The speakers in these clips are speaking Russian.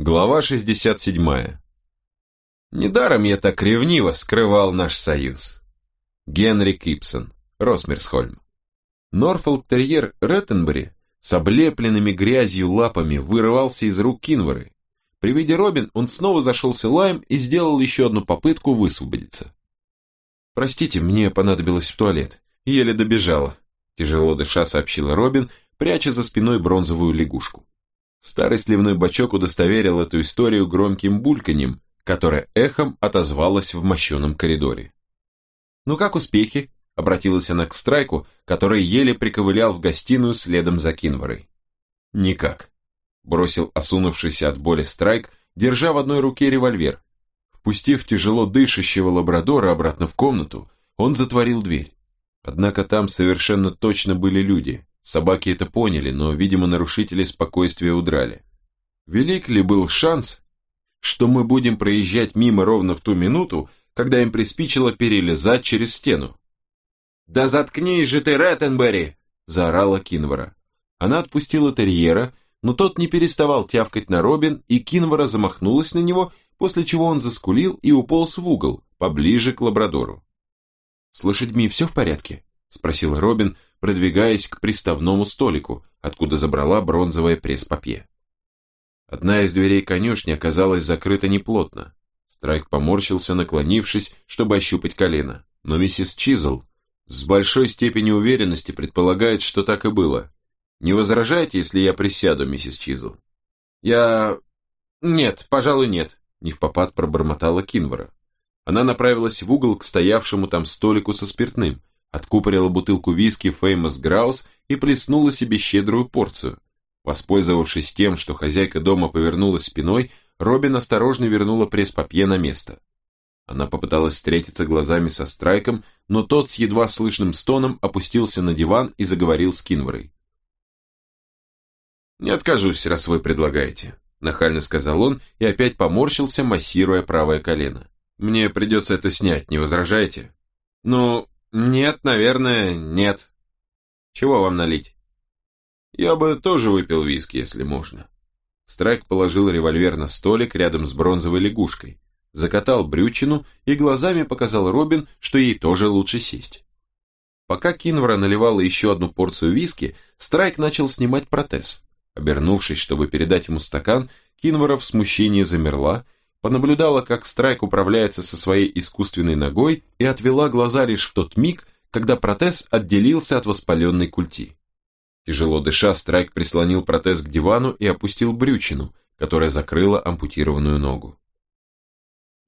Глава 67. Недаром я так ревниво скрывал наш союз. Генри Кипсон, Росмерсхольм. Норфолк-терьер Реттенбери с облепленными грязью лапами вырывался из рук Кинворы. При виде Робин он снова зашелся лаем и сделал еще одну попытку высвободиться. «Простите, мне понадобилось в туалет. Еле добежала», тяжело дыша сообщила Робин, пряча за спиной бронзовую лягушку. Старый сливной бачок удостоверил эту историю громким бульканьем, которое эхом отозвалось в мощеном коридоре. «Ну как успехи?» – обратилась она к Страйку, который еле приковылял в гостиную следом за Кинворой. «Никак», – бросил осунувшийся от боли Страйк, держа в одной руке револьвер. Впустив тяжело дышащего лабрадора обратно в комнату, он затворил дверь. Однако там совершенно точно были люди, Собаки это поняли, но, видимо, нарушители спокойствия удрали. Велик ли был шанс, что мы будем проезжать мимо ровно в ту минуту, когда им приспичило перелезать через стену? «Да заткнись же ты, Реттенбери!» – заорала Кинвара. Она отпустила терьера, но тот не переставал тявкать на Робин, и Кинвара замахнулась на него, после чего он заскулил и уполз в угол, поближе к лабрадору. «С лошадьми все в порядке?» – спросил Робин, продвигаясь к приставному столику, откуда забрала бронзовое пресс-папье. Одна из дверей конюшни оказалась закрыта неплотно. Страйк поморщился, наклонившись, чтобы ощупать колено. Но миссис Чизл с большой степенью уверенности предполагает, что так и было. Не возражаете, если я присяду, миссис Чизл? Я... Нет, пожалуй, нет, не в попад пробормотала Кинвара. Она направилась в угол к стоявшему там столику со спиртным, откупорила бутылку виски Famous Grouse и плеснула себе щедрую порцию. Воспользовавшись тем, что хозяйка дома повернулась спиной, Робин осторожно вернула пресс-папье на место. Она попыталась встретиться глазами со Страйком, но тот с едва слышным стоном опустился на диван и заговорил с Кинворой. «Не откажусь, раз вы предлагаете», – нахально сказал он и опять поморщился, массируя правое колено. «Мне придется это снять, не возражаете?» «Ну, «Нет, наверное, нет. Чего вам налить?» «Я бы тоже выпил виски, если можно». Страйк положил револьвер на столик рядом с бронзовой лягушкой, закатал брючину и глазами показал Робин, что ей тоже лучше сесть. Пока Кинвара наливала еще одну порцию виски, Страйк начал снимать протез. Обернувшись, чтобы передать ему стакан, Кинвара в смущении замерла, понаблюдала, как Страйк управляется со своей искусственной ногой и отвела глаза лишь в тот миг, когда протез отделился от воспаленной культи. Тяжело дыша, Страйк прислонил протез к дивану и опустил брючину, которая закрыла ампутированную ногу.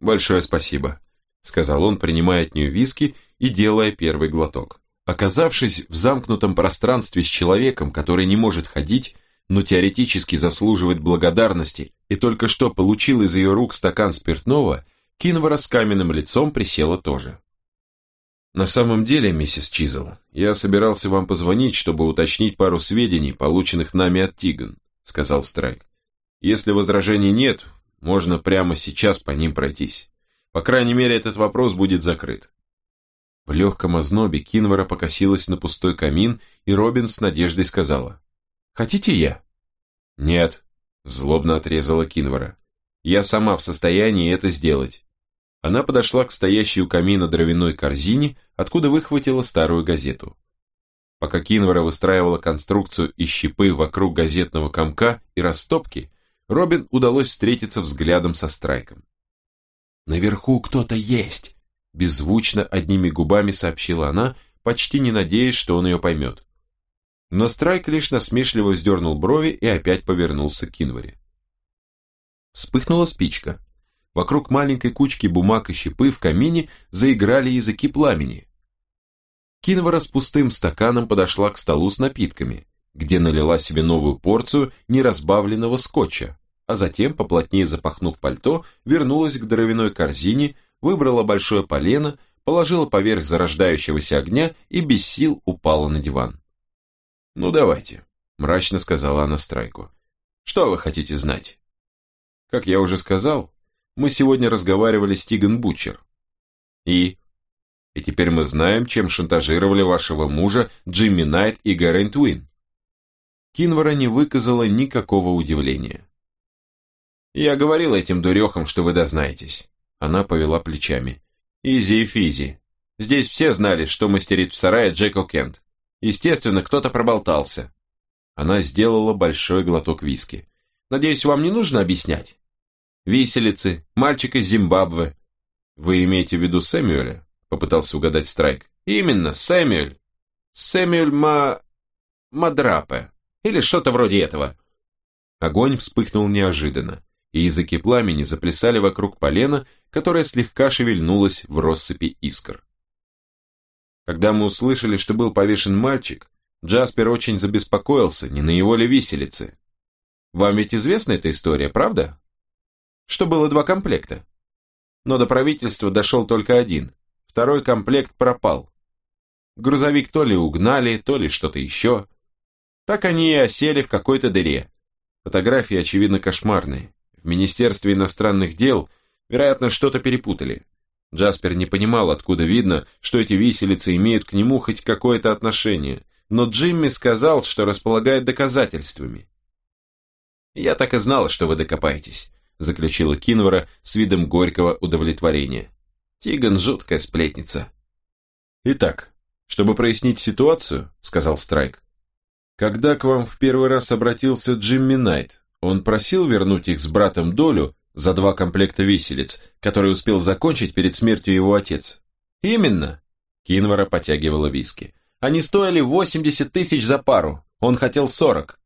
«Большое спасибо», — сказал он, принимая от нее виски и делая первый глоток. Оказавшись в замкнутом пространстве с человеком, который не может ходить, но теоретически заслуживает благодарности и только что получил из ее рук стакан спиртного, Кинвара с каменным лицом присела тоже. «На самом деле, миссис Чизл, я собирался вам позвонить, чтобы уточнить пару сведений, полученных нами от Тиган», сказал Страйк. «Если возражений нет, можно прямо сейчас по ним пройтись. По крайней мере, этот вопрос будет закрыт». В легком ознобе Кинвара покосилась на пустой камин, и Робин с надеждой сказала, Хотите я?» «Нет», – злобно отрезала Кинвара. «Я сама в состоянии это сделать». Она подошла к стоящей у камина дровяной корзине, откуда выхватила старую газету. Пока Кинвара выстраивала конструкцию из щепы вокруг газетного комка и растопки, Робин удалось встретиться взглядом со Страйком. «Наверху кто-то есть!» Беззвучно одними губами сообщила она, почти не надеясь, что он ее поймет. Но Страйк лишь насмешливо вздернул брови и опять повернулся к Кинваре. Вспыхнула спичка. Вокруг маленькой кучки бумаг и щепы в камине заиграли языки пламени. Кинвара с пустым стаканом подошла к столу с напитками, где налила себе новую порцию неразбавленного скотча, а затем, поплотнее запахнув пальто, вернулась к дровяной корзине, выбрала большое полено, положила поверх зарождающегося огня и без сил упала на диван. «Ну, давайте», – мрачно сказала она Страйку. «Что вы хотите знать?» «Как я уже сказал, мы сегодня разговаривали с Тиган Бучер. И? И теперь мы знаем, чем шантажировали вашего мужа Джимми Найт и Гаррен Туин». Кинвара не выказала никакого удивления. Я говорил этим дурехам, что вы дознаетесь. Она повела плечами. Изи и физи. Здесь все знали, что мастерит в сарае Джеко Кент. Естественно, кто-то проболтался. Она сделала большой глоток виски. Надеюсь, вам не нужно объяснять? Виселицы, мальчик из Зимбабве. Вы имеете в виду Сэмюэля? Попытался угадать Страйк. Именно, Сэмюэль. Сэмюэль Ма... Мадрапе. Или что-то вроде этого. Огонь вспыхнул неожиданно, и языки пламени заплясали вокруг полена, которое слегка шевельнулось в россыпи искр. Когда мы услышали, что был повешен мальчик, Джаспер очень забеспокоился, не на его ли виселице. Вам ведь известна эта история, правда? Что было два комплекта. Но до правительства дошел только один, второй комплект пропал. Грузовик то ли угнали, то ли что-то еще. Так они и осели в какой-то дыре, Фотографии, очевидно, кошмарные. В Министерстве иностранных дел, вероятно, что-то перепутали. Джаспер не понимал, откуда видно, что эти виселицы имеют к нему хоть какое-то отношение, но Джимми сказал, что располагает доказательствами. «Я так и знала, что вы докопаетесь», заключила Кинвара с видом горького удовлетворения. «Тиган – жуткая сплетница». «Итак, чтобы прояснить ситуацию», – сказал Страйк, когда к вам в первый раз обратился Джимми Найт, он просил вернуть их с братом долю за два комплекта виселиц, которые успел закончить перед смертью его отец. Именно. Кинвара потягивала виски. Они стоили 80 тысяч за пару, он хотел 40.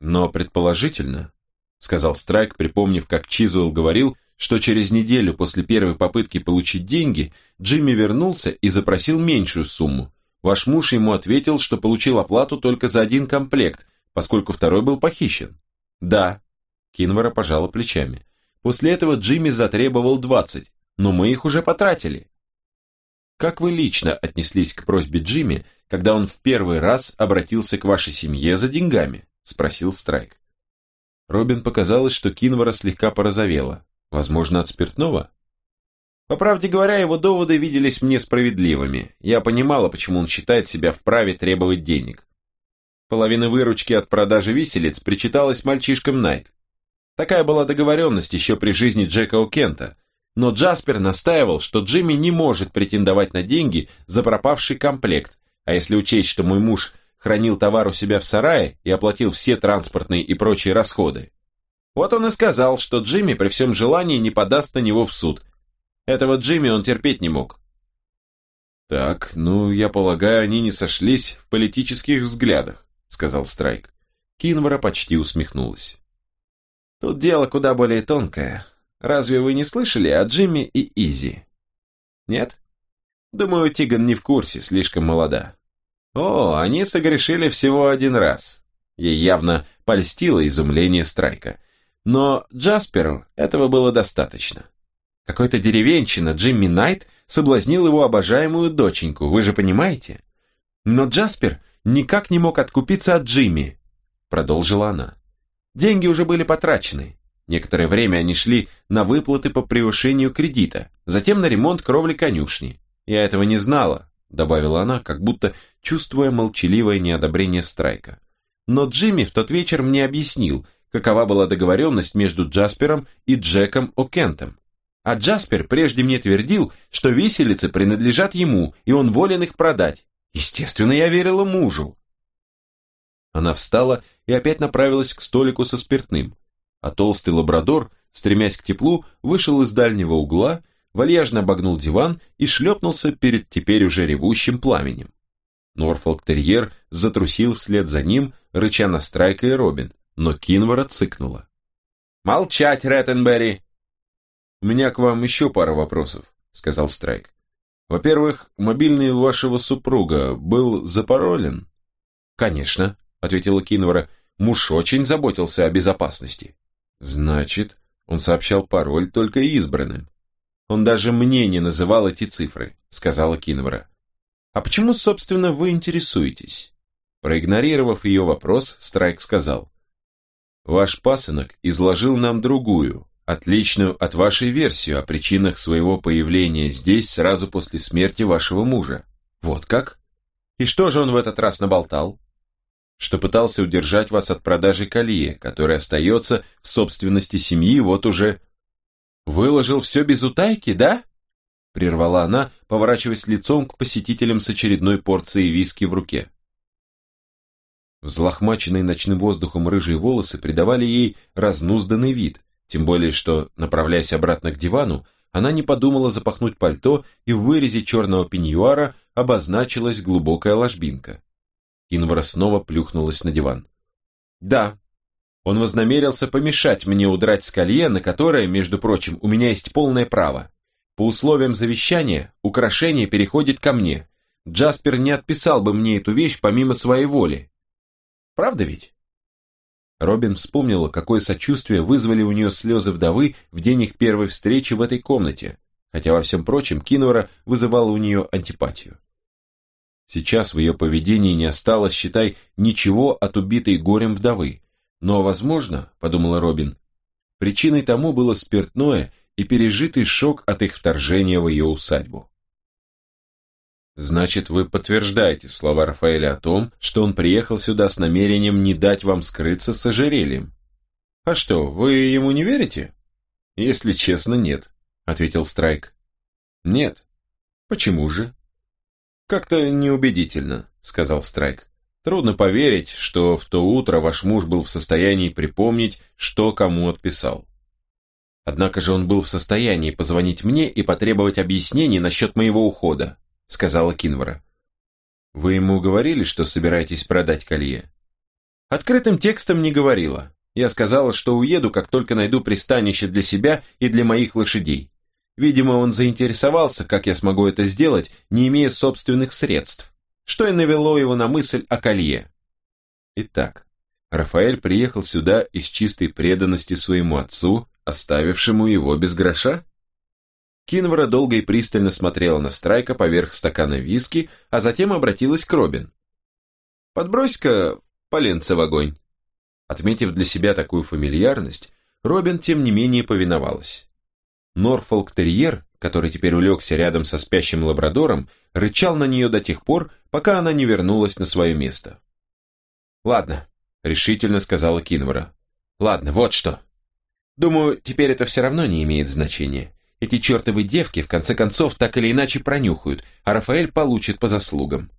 Но предположительно, сказал Страйк, припомнив, как Чизуэлл говорил, что через неделю после первой попытки получить деньги Джимми вернулся и запросил меньшую сумму, Ваш муж ему ответил, что получил оплату только за один комплект, поскольку второй был похищен. Да. Кинвара пожала плечами. После этого Джимми затребовал 20, но мы их уже потратили. Как вы лично отнеслись к просьбе Джимми, когда он в первый раз обратился к вашей семье за деньгами? Спросил Страйк. Робин показалось, что Кинвара слегка порозовела. Возможно, от спиртного? По правде говоря, его доводы виделись мне справедливыми. Я понимала, почему он считает себя вправе требовать денег. Половина выручки от продажи виселиц причиталась мальчишкам Найт. Такая была договоренность еще при жизни Джека О'Кента, но Джаспер настаивал, что Джимми не может претендовать на деньги за пропавший комплект, а если учесть, что мой муж хранил товар у себя в сарае и оплатил все транспортные и прочие расходы. Вот он и сказал, что Джимми при всем желании не подаст на него в суд, этого Джимми он терпеть не мог. «Так, ну, я полагаю, они не сошлись в политических взглядах», сказал Страйк. Кинвара почти усмехнулась. «Тут дело куда более тонкое. Разве вы не слышали о Джимми и Изи?» «Нет? Думаю, Тиган не в курсе, слишком молода». «О, они согрешили всего один раз». Ей явно польстило изумление Страйка. Но Джасперу этого было достаточно. Какой-то деревенщина, Джимми Найт, соблазнил его обожаемую доченьку, вы же понимаете? Но Джаспер никак не мог откупиться от Джимми, продолжила она. Деньги уже были потрачены. Некоторое время они шли на выплаты по превышению кредита, затем на ремонт кровли конюшни. Я этого не знала, добавила она, как будто чувствуя молчаливое неодобрение Страйка. Но Джимми в тот вечер мне объяснил, какова была договоренность между Джаспером и Джеком О'Кентом. А Джаспер прежде мне твердил, что виселицы принадлежат ему, и он волен их продать. Естественно, я верила мужу. Она встала и опять направилась к столику со спиртным, а толстый лабрадор, стремясь к теплу, вышел из дальнего угла, вальяжно обогнул диван и шлепнулся перед теперь уже ревущим пламенем. Норфолк-терьер затрусил вслед за ним, рыча на Страйка и Робин, но Кинвара цыкнула. «Молчать, Реттенберри! «У меня к вам еще пара вопросов», — сказал Страйк. «Во-первых, мобильный вашего супруга был запаролен?» «Конечно», — ответила Кинвара. «Муж очень заботился о безопасности». «Значит, он сообщал пароль только избранным». «Он даже мне не называл эти цифры», — сказала Кинвара. «А почему, собственно, вы интересуетесь?» Проигнорировав ее вопрос, Страйк сказал. «Ваш пасынок изложил нам другую, отличную от вашей версию о причинах своего появления здесь сразу после смерти вашего мужа. Вот как? И что же он в этот раз наболтал? Что пытался удержать вас от продажи колье, которое остается в собственности семьи вот уже... Выложил все без утайки, да? Прервала она, поворачиваясь лицом к посетителям с очередной порцией виски в руке. Взлохмаченные ночным воздухом рыжие волосы придавали ей разнузданный вид, тем более что, направляясь обратно к дивану, она не подумала запахнуть пальто, и в вырезе черного пеньюара обозначилась глубокая ложбинка. Кинвара снова плюхнулась на диван. «Да, он вознамерился помешать мне удрать с колье, на которое, между прочим, у меня есть полное право. По условиям завещания, украшение переходит ко мне. Джаспер не отписал бы мне эту вещь помимо своей воли. Правда ведь? Робин вспомнила, какое сочувствие вызвали у нее слезы вдовы в день их первой встречи в этой комнате, хотя во всем прочем Кинвара вызывала у нее антипатию. Сейчас в ее поведении не осталось, считай, ничего от убитой горем вдовы. Но, возможно, подумала Робин, причиной тому было спиртное и пережитый шок от их вторжения в ее усадьбу. Значит, вы подтверждаете слова Рафаэля о том, что он приехал сюда с намерением не дать вам скрыться с ожерельем. А что, вы ему не верите? Если честно, нет, ответил Страйк. Нет. Почему же? Как-то неубедительно, сказал Страйк. Трудно поверить, что в то утро ваш муж был в состоянии припомнить, что кому отписал. Однако же он был в состоянии позвонить мне и потребовать объяснений насчет моего ухода сказала Кинвара. «Вы ему говорили, что собираетесь продать колье?» «Открытым текстом не говорила. Я сказала, что уеду, как только найду пристанище для себя и для моих лошадей. Видимо, он заинтересовался, как я смогу это сделать, не имея собственных средств, что и навело его на мысль о колье. Итак, Рафаэль приехал сюда из чистой преданности своему отцу, оставившему его без гроша? Кинвара долго и пристально смотрела на Страйка поверх стакана виски, а затем обратилась к Робин. «Подбрось-ка поленца в огонь». Отметив для себя такую фамильярность, Робин тем не менее повиновалась. Норфолк-терьер, который теперь улегся рядом со спящим лабрадором, рычал на нее до тех пор, пока она не вернулась на свое место. «Ладно», — решительно сказала Кинвара. «Ладно, вот что. Думаю, теперь это все равно не имеет значения. Эти чертовы девки, в конце концов, так или иначе пронюхают, а Рафаэль получит по заслугам.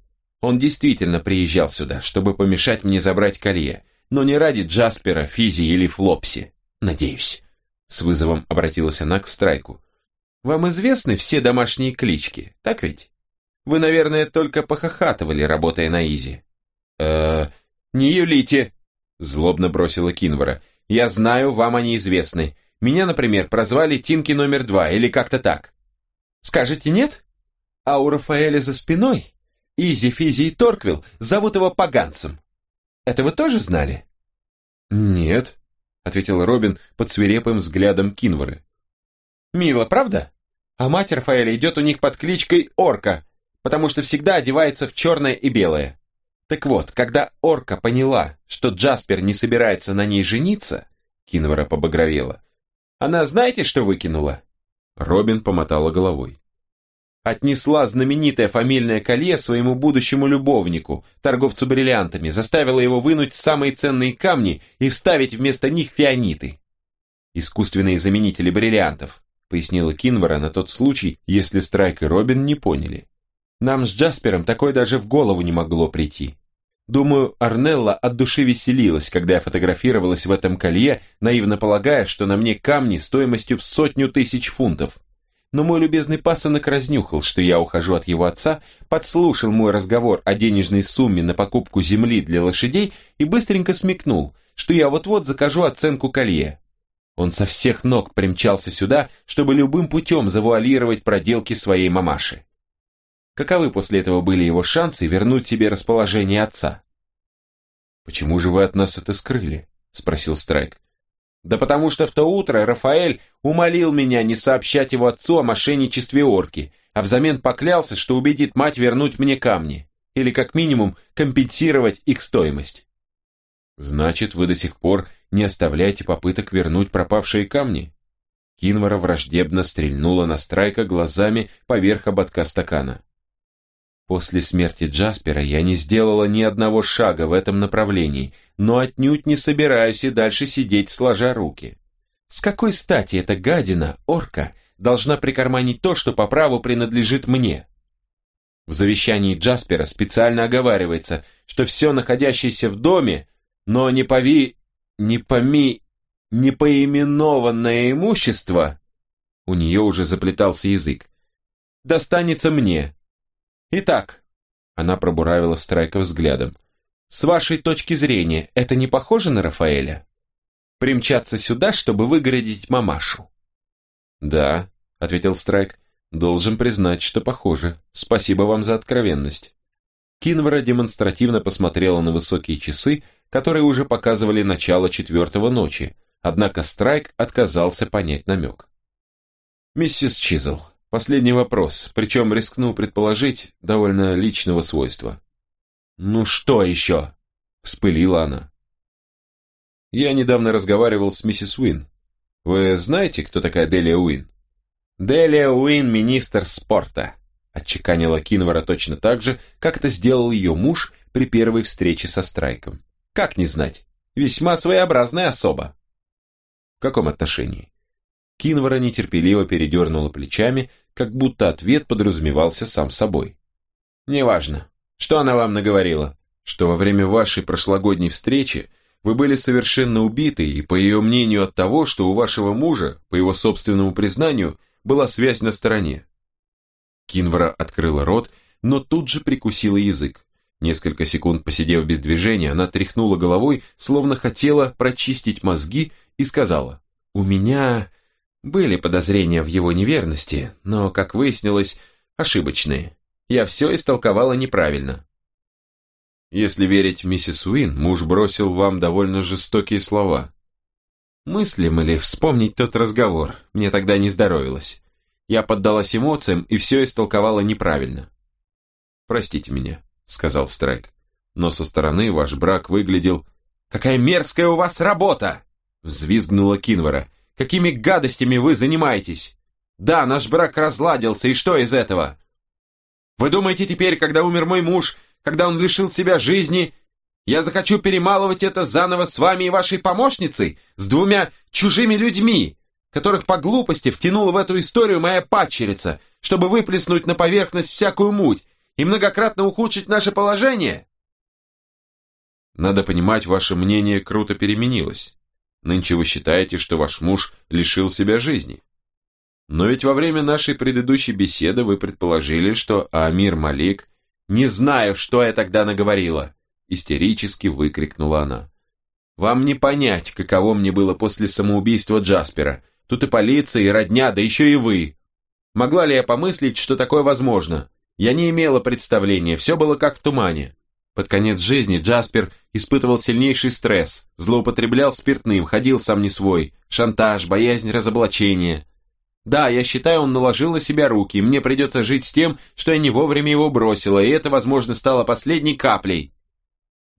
Он действительно приезжал сюда, чтобы помешать мне забрать колье, но не ради Джаспера, Физи или Флопси. Надеюсь. С вызовом обратилась она к Страйку. Вам известны все домашние клички, так ведь? Вы, наверное, только похохатывали, работая на Изи. э не юлите, злобно бросила Кинвара. Я знаю, вам они известны. Меня, например, прозвали Тинки номер два или как-то так. Скажете нет? А у Рафаэля за спиной Изи, Физи и Торквилл зовут его поганцем. Это вы тоже знали? Нет, ответил Робин под свирепым взглядом Кинвары. Мило, правда? А мать Рафаэля идет у них под кличкой Орка, потому что всегда одевается в черное и белое. Так вот, когда Орка поняла, что Джаспер не собирается на ней жениться, Кинвара побагровела, она знаете, что выкинула?» Робин помотала головой. Отнесла знаменитое фамильное колье своему будущему любовнику, торговцу бриллиантами, заставила его вынуть самые ценные камни и вставить вместо них фианиты. «Искусственные заменители бриллиантов», пояснила Кинвара на тот случай, если Страйк и Робин не поняли. «Нам с Джаспером такое даже в голову не могло прийти. Думаю, Арнелла от души веселилась, когда я фотографировалась в этом колье, наивно полагая, что на мне камни стоимостью в сотню тысяч фунтов. Но мой любезный пасынок разнюхал, что я ухожу от его отца, подслушал мой разговор о денежной сумме на покупку земли для лошадей и быстренько смекнул, что я вот-вот закажу оценку колье. Он со всех ног примчался сюда, чтобы любым путем завуалировать проделки своей мамаши. Каковы после этого были его шансы вернуть себе расположение отца? «Почему же вы от нас это скрыли?» – спросил Страйк. «Да потому что в то утро Рафаэль умолил меня не сообщать его отцу о мошенничестве орки, а взамен поклялся, что убедит мать вернуть мне камни, или как минимум компенсировать их стоимость». «Значит, вы до сих пор не оставляете попыток вернуть пропавшие камни?» Кинвара враждебно стрельнула на Страйка глазами поверх ободка стакана. После смерти Джаспера я не сделала ни одного шага в этом направлении, но отнюдь не собираюсь и дальше сидеть сложа руки. С какой стати эта гадина, орка, должна прикарманить то, что по праву принадлежит мне? В завещании Джаспера специально оговаривается, что все находящееся в доме, но не пови... не поми... не имущество... У нее уже заплетался язык. Достанется мне, Итак, она пробуравила Страйка взглядом. С вашей точки зрения, это не похоже на Рафаэля? Примчаться сюда, чтобы выгородить мамашу? Да, ответил Страйк. Должен признать, что похоже. Спасибо вам за откровенность. Кинвара демонстративно посмотрела на высокие часы, которые уже показывали начало четвертого ночи, однако Страйк отказался понять намек. «Миссис Чизл, Последний вопрос, причем рискну предположить, довольно личного свойства. «Ну что еще?» – вспылила она. «Я недавно разговаривал с миссис Уин. Вы знаете, кто такая Делия Уин?» «Делия Уин – министр спорта», – отчеканила Кинвара точно так же, как это сделал ее муж при первой встрече со Страйком. «Как не знать? Весьма своеобразная особа». «В каком отношении?» Кинвара нетерпеливо передернула плечами, как будто ответ подразумевался сам собой. «Неважно. Что она вам наговорила? Что во время вашей прошлогодней встречи вы были совершенно убиты, и по ее мнению от того, что у вашего мужа, по его собственному признанию, была связь на стороне». Кинвара открыла рот, но тут же прикусила язык. Несколько секунд посидев без движения, она тряхнула головой, словно хотела прочистить мозги, и сказала, «У меня были подозрения в его неверности, но, как выяснилось, ошибочные. Я все истолковала неправильно. Если верить миссис Уин, муж бросил вам довольно жестокие слова. Мыслим ли вспомнить тот разговор? Мне тогда не здоровилось. Я поддалась эмоциям и все истолковала неправильно. «Простите меня», — сказал Страйк. «Но со стороны ваш брак выглядел...» «Какая мерзкая у вас работа!» — взвизгнула Кинвара. Какими гадостями вы занимаетесь? Да, наш брак разладился, и что из этого? Вы думаете теперь, когда умер мой муж, когда он лишил себя жизни, я захочу перемалывать это заново с вами и вашей помощницей, с двумя чужими людьми, которых по глупости втянула в эту историю моя падчерица, чтобы выплеснуть на поверхность всякую муть и многократно ухудшить наше положение? Надо понимать, ваше мнение круто переменилось. Нынче вы считаете, что ваш муж лишил себя жизни. Но ведь во время нашей предыдущей беседы вы предположили, что Амир Малик... «Не знаю, что я тогда наговорила!» Истерически выкрикнула она. «Вам не понять, каково мне было после самоубийства Джаспера. Тут и полиция, и родня, да еще и вы. Могла ли я помыслить, что такое возможно? Я не имела представления, все было как в тумане. Под конец жизни Джаспер испытывал сильнейший стресс, злоупотреблял спиртным, ходил сам не свой, шантаж, боязнь разоблачения. Да, я считаю, он наложил на себя руки, мне придется жить с тем, что я не вовремя его бросила, и это, возможно, стало последней каплей.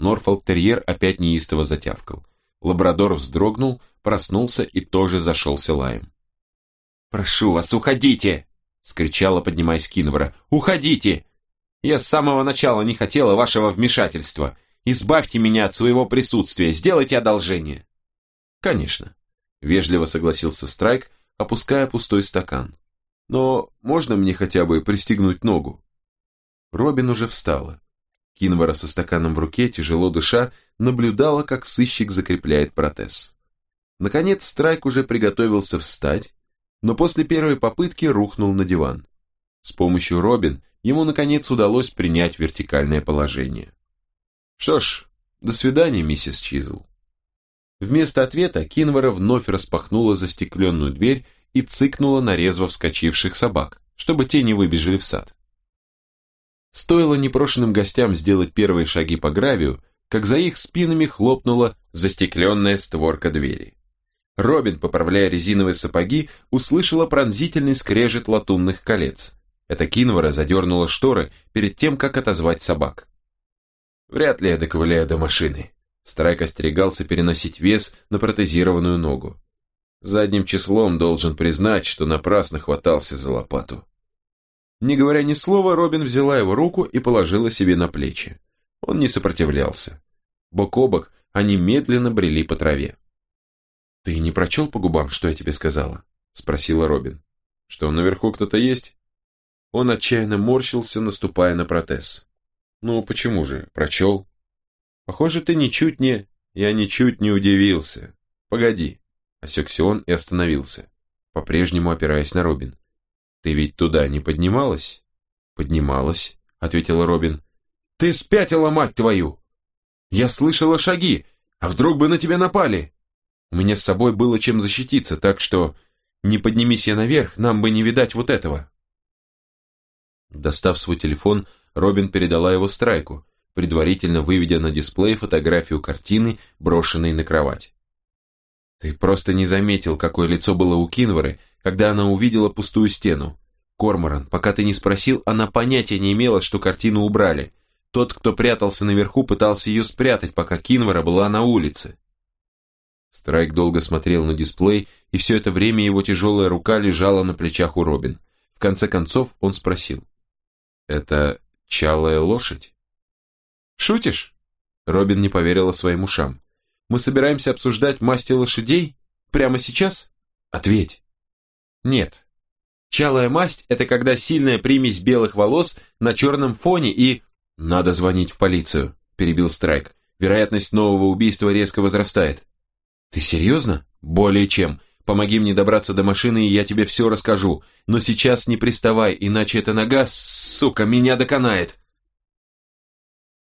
Норфолк-терьер опять неистово затявкал. Лабрадор вздрогнул, проснулся и тоже зашелся лаем. «Прошу вас, уходите!» — скричала, поднимаясь Кинвара. «Уходите! Я с самого начала не хотела вашего вмешательства. Избавьте меня от своего присутствия, сделайте одолжение». «Конечно», — вежливо согласился Страйк, опуская пустой стакан. «Но можно мне хотя бы пристегнуть ногу?» Робин уже встала. Кинвара со стаканом в руке, тяжело дыша, наблюдала, как сыщик закрепляет протез. Наконец Страйк уже приготовился встать, но после первой попытки рухнул на диван. С помощью Робин ему наконец удалось принять вертикальное положение. «Что ж, до свидания, миссис Чизл». Вместо ответа Кинвара вновь распахнула застекленную дверь и цыкнула на резво вскочивших собак, чтобы те не выбежали в сад. Стоило непрошенным гостям сделать первые шаги по гравию, как за их спинами хлопнула застекленная створка двери. Робин, поправляя резиновые сапоги, услышала пронзительный скрежет латунных колец. Это Кинвара задернула шторы перед тем, как отозвать собак. Вряд ли я доковыляю до машины. Страйк остерегался переносить вес на протезированную ногу. Задним числом должен признать, что напрасно хватался за лопату. Не говоря ни слова, Робин взяла его руку и положила себе на плечи. Он не сопротивлялся. Бок о бок они медленно брели по траве. «Ты не прочел по губам, что я тебе сказала?» – спросила Робин. «Что, наверху кто-то есть?» Он отчаянно морщился, наступая на протез. «Ну, почему же? Прочел?» «Похоже, ты ничуть не...» «Я ничуть не удивился. Погоди». Осекся он и остановился, по-прежнему опираясь на Робин. «Ты ведь туда не поднималась?» «Поднималась», — ответила Робин. «Ты спятила, мать твою! Я слышала шаги, а вдруг бы на тебя напали? У меня с собой было чем защититься, так что не поднимись я наверх, нам бы не видать вот этого». Достав свой телефон, Робин передала его Страйку, предварительно выведя на дисплей фотографию картины, брошенной на кровать. Ты просто не заметил, какое лицо было у Кинворы, когда она увидела пустую стену. Корморан, пока ты не спросил, она понятия не имела, что картину убрали. Тот, кто прятался наверху, пытался ее спрятать, пока Кинвара была на улице. Страйк долго смотрел на дисплей, и все это время его тяжелая рука лежала на плечах у Робин. В конце концов он спросил. «Это чалая лошадь?» «Шутишь?» Робин не поверила своим ушам. «Мы собираемся обсуждать масти лошадей? Прямо сейчас? Ответь!» «Нет. Чалая масть – это когда сильная примесь белых волос на черном фоне и...» «Надо звонить в полицию», – перебил Страйк. «Вероятность нового убийства резко возрастает». «Ты серьезно?» «Более чем. Помоги мне добраться до машины, и я тебе все расскажу. Но сейчас не приставай, иначе эта нога, сука, меня доконает».